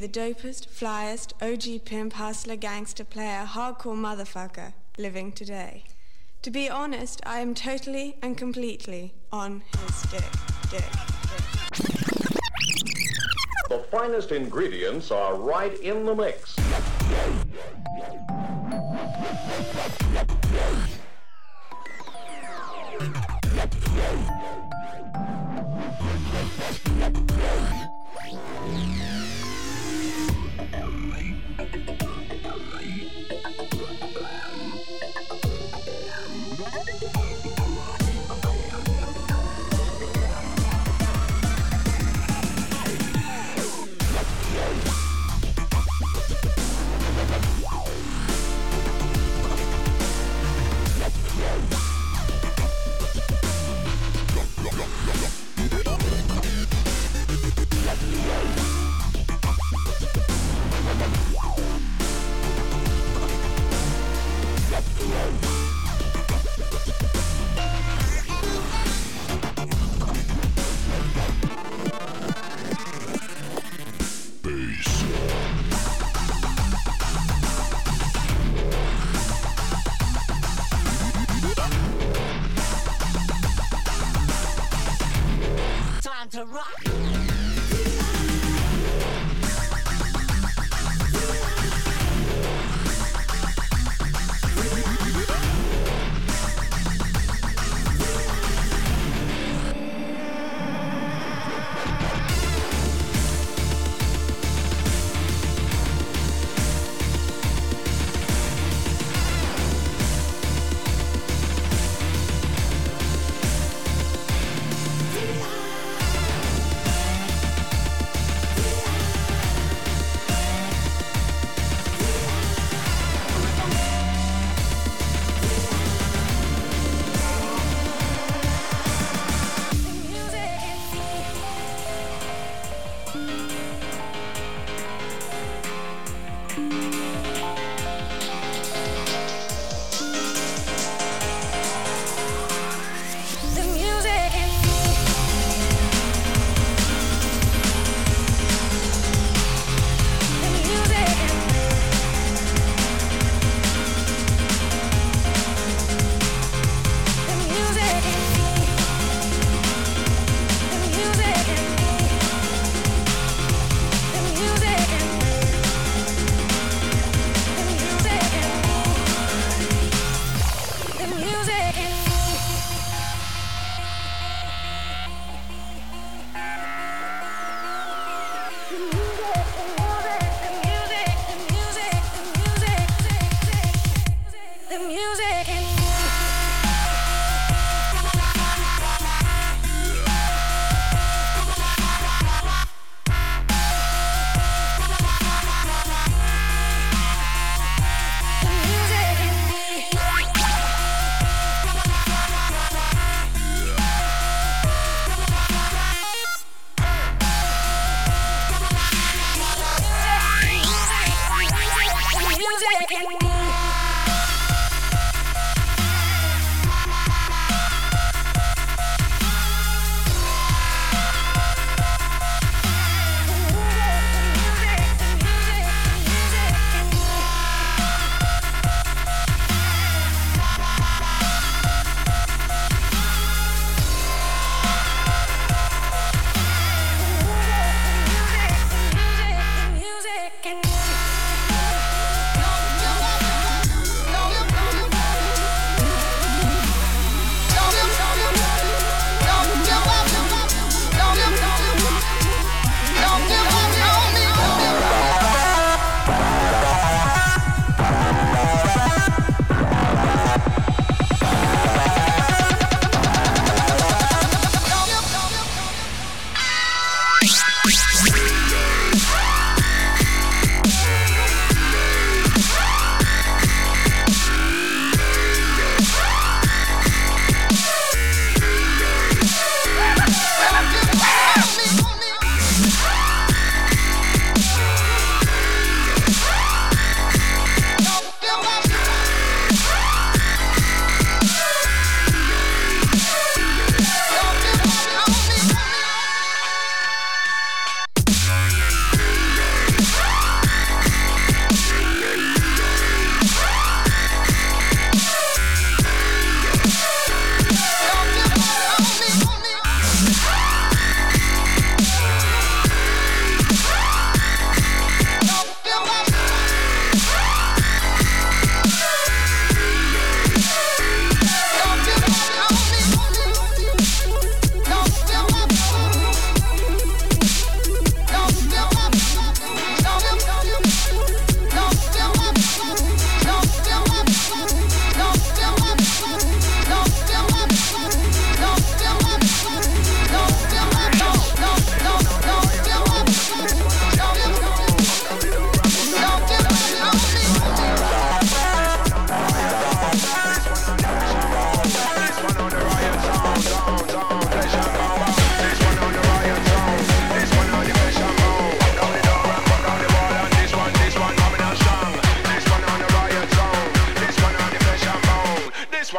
The dopest, flyest, OG pimp, hustler, gangster, player, hardcore motherfucker living today. To be honest, I am totally and completely on his dick, dick, dick. The finest ingredients are right in the mix.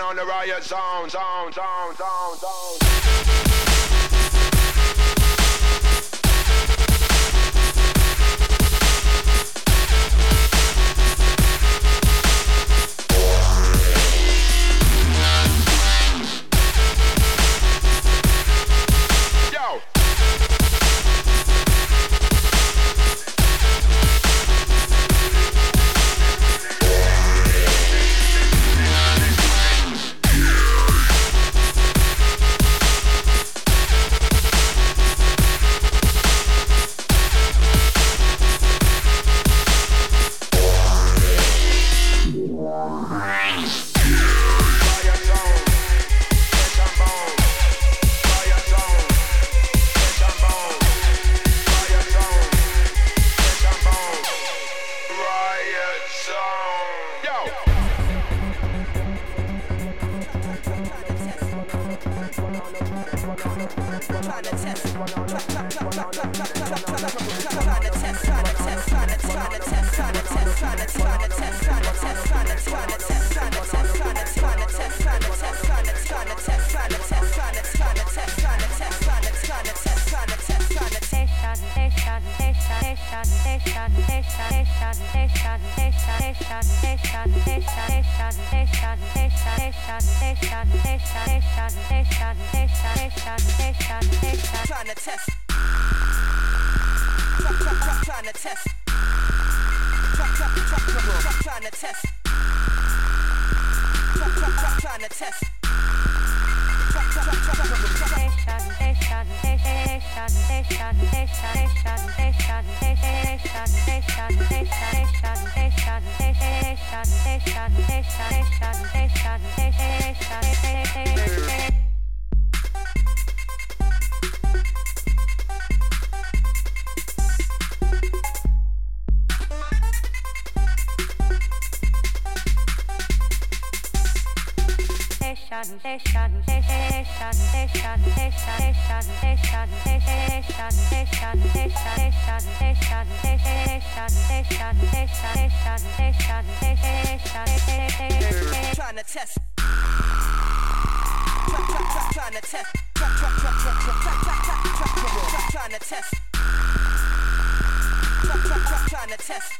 on the riot zone, zone, zone, zone, zone. station, station, station. Trying to test.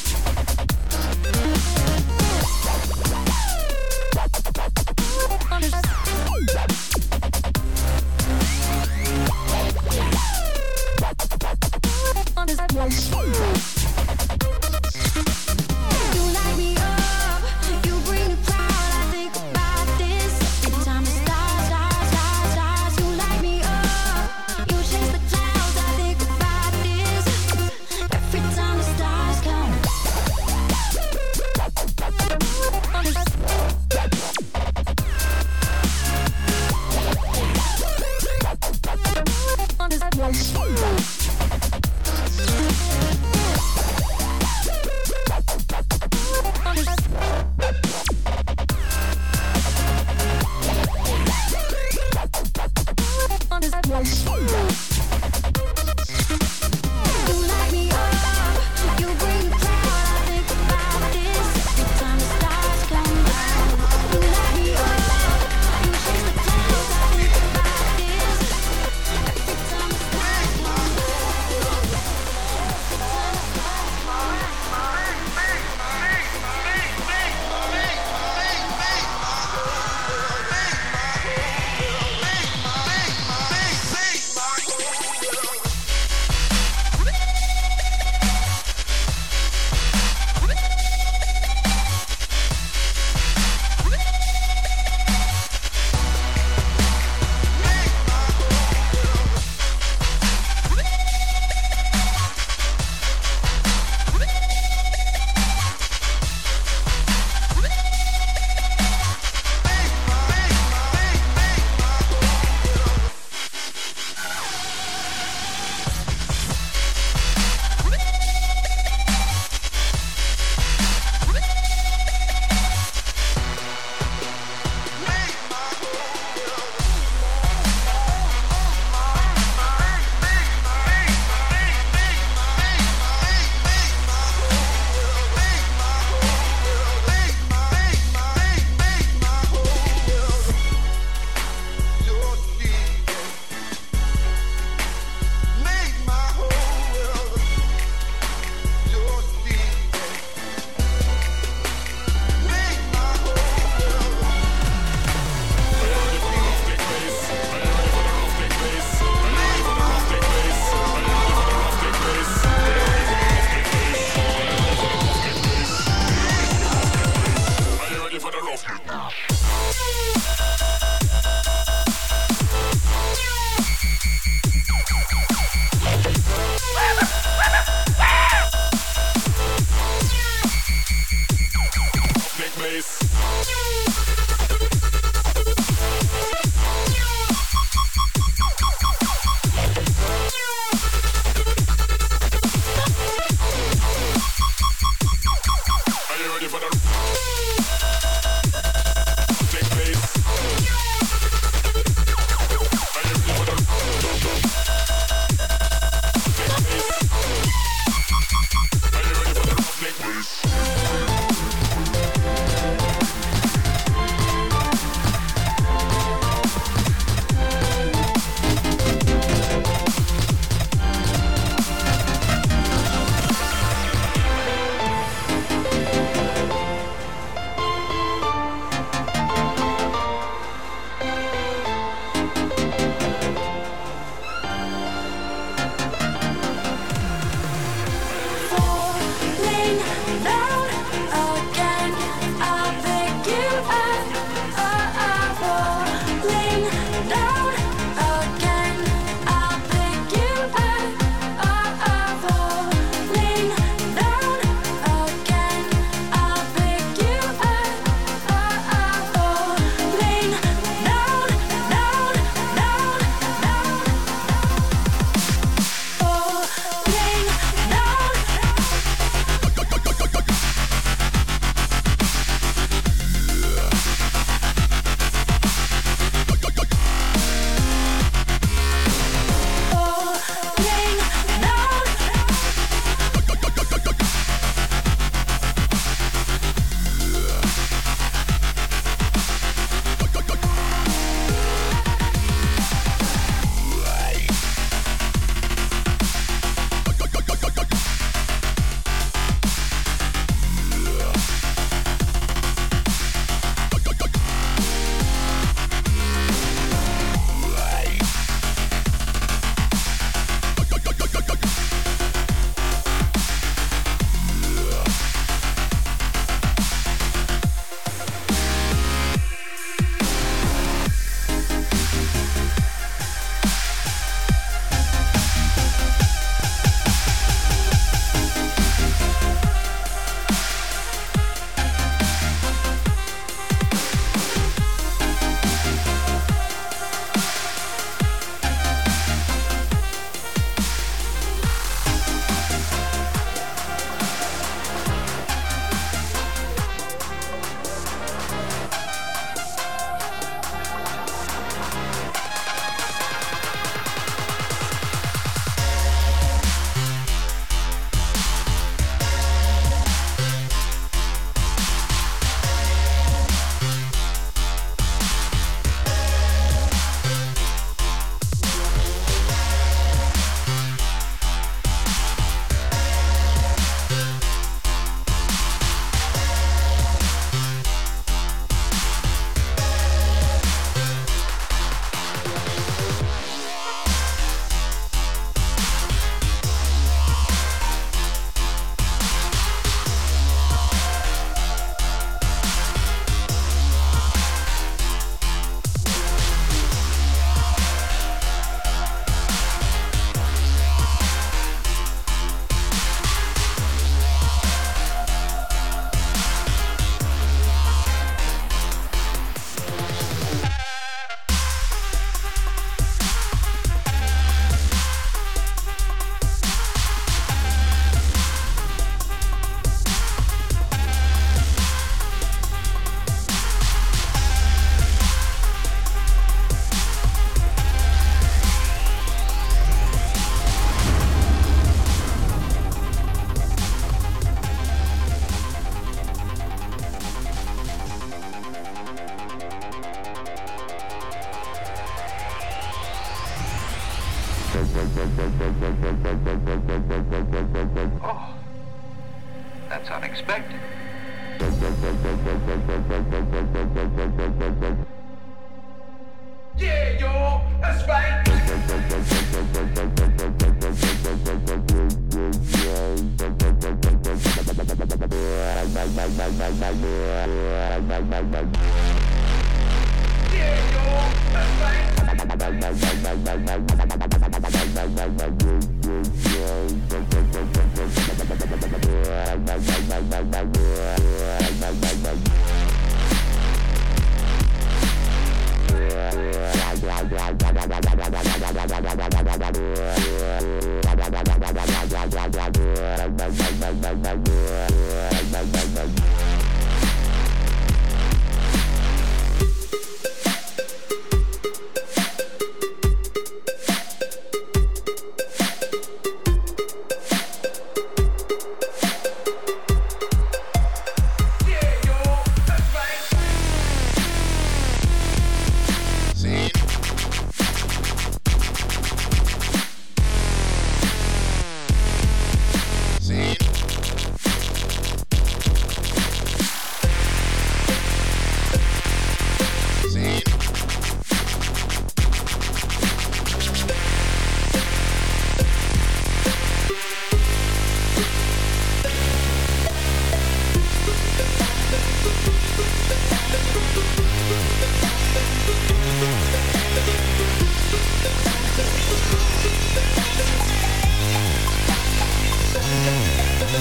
place.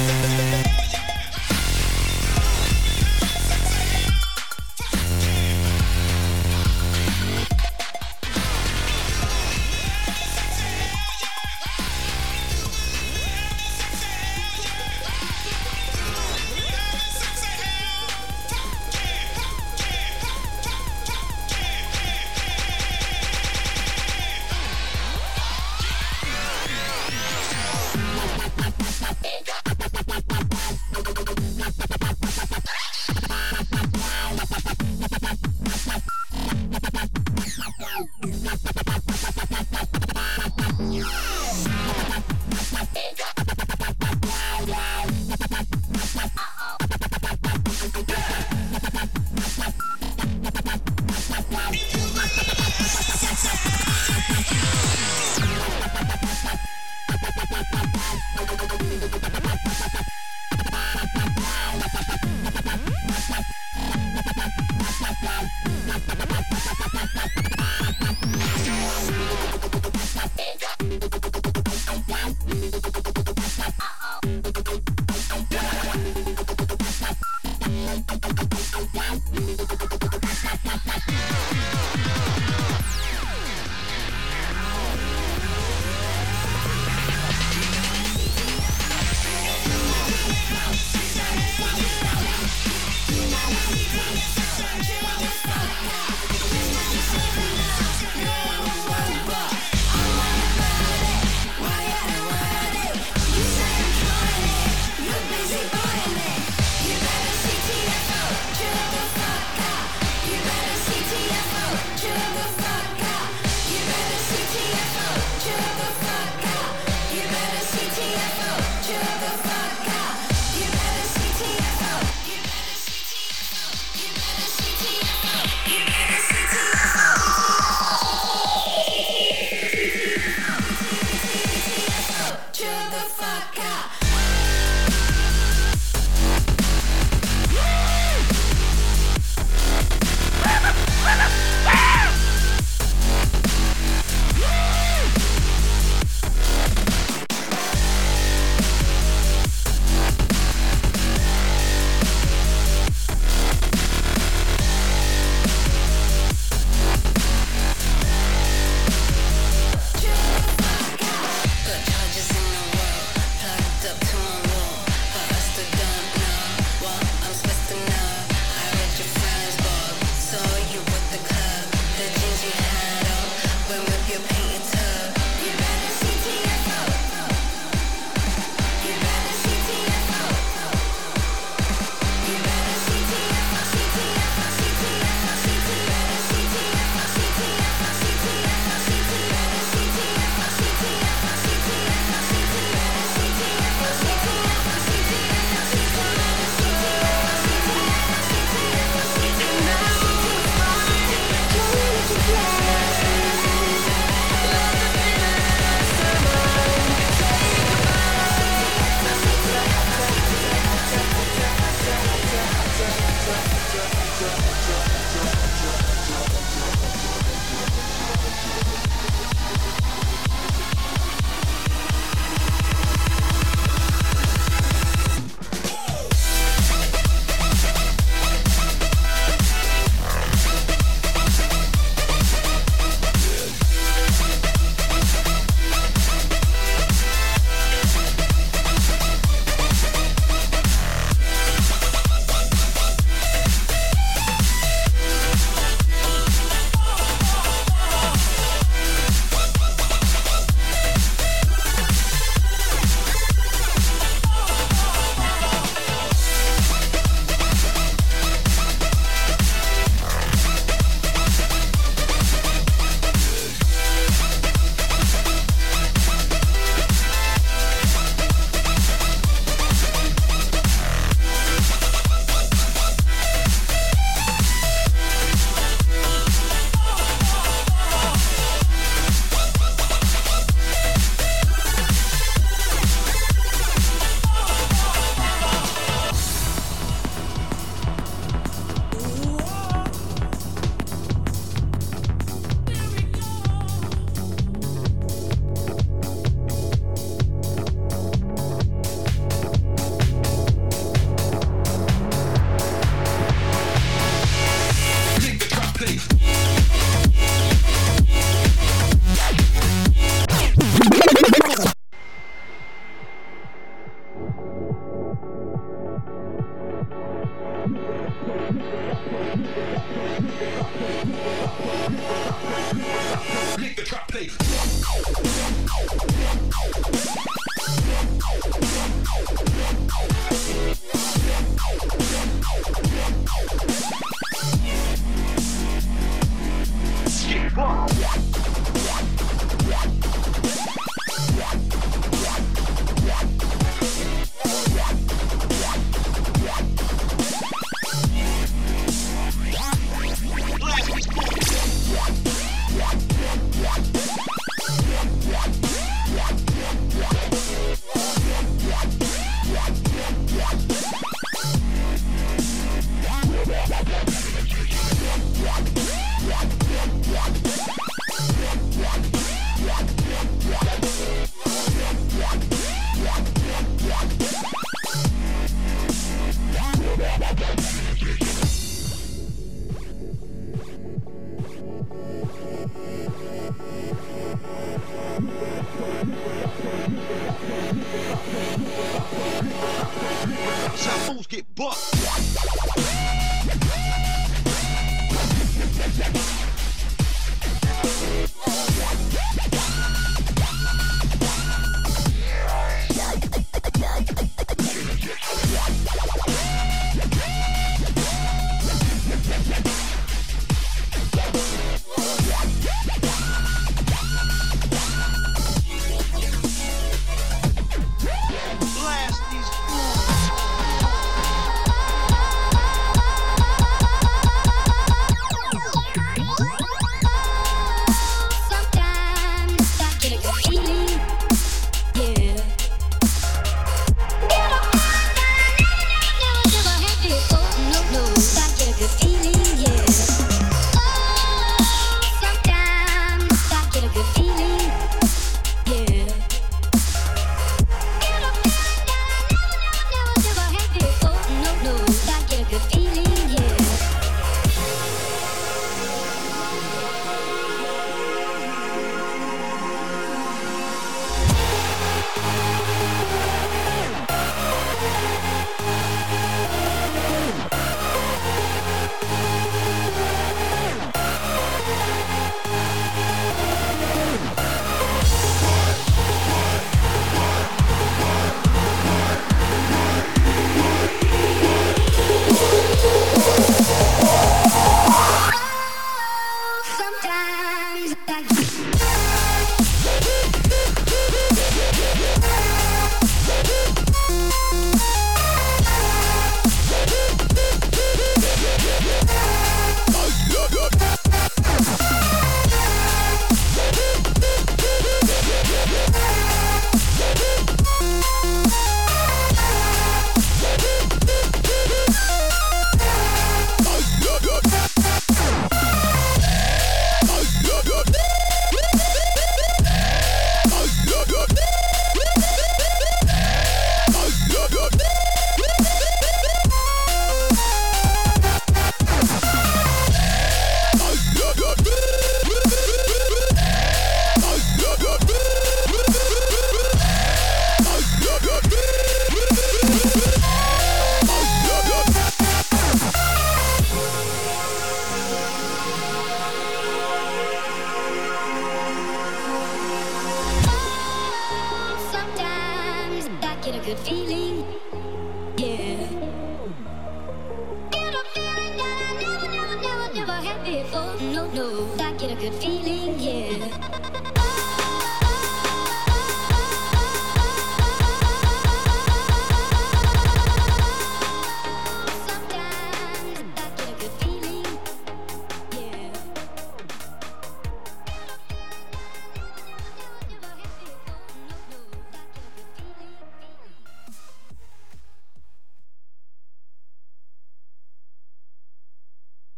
You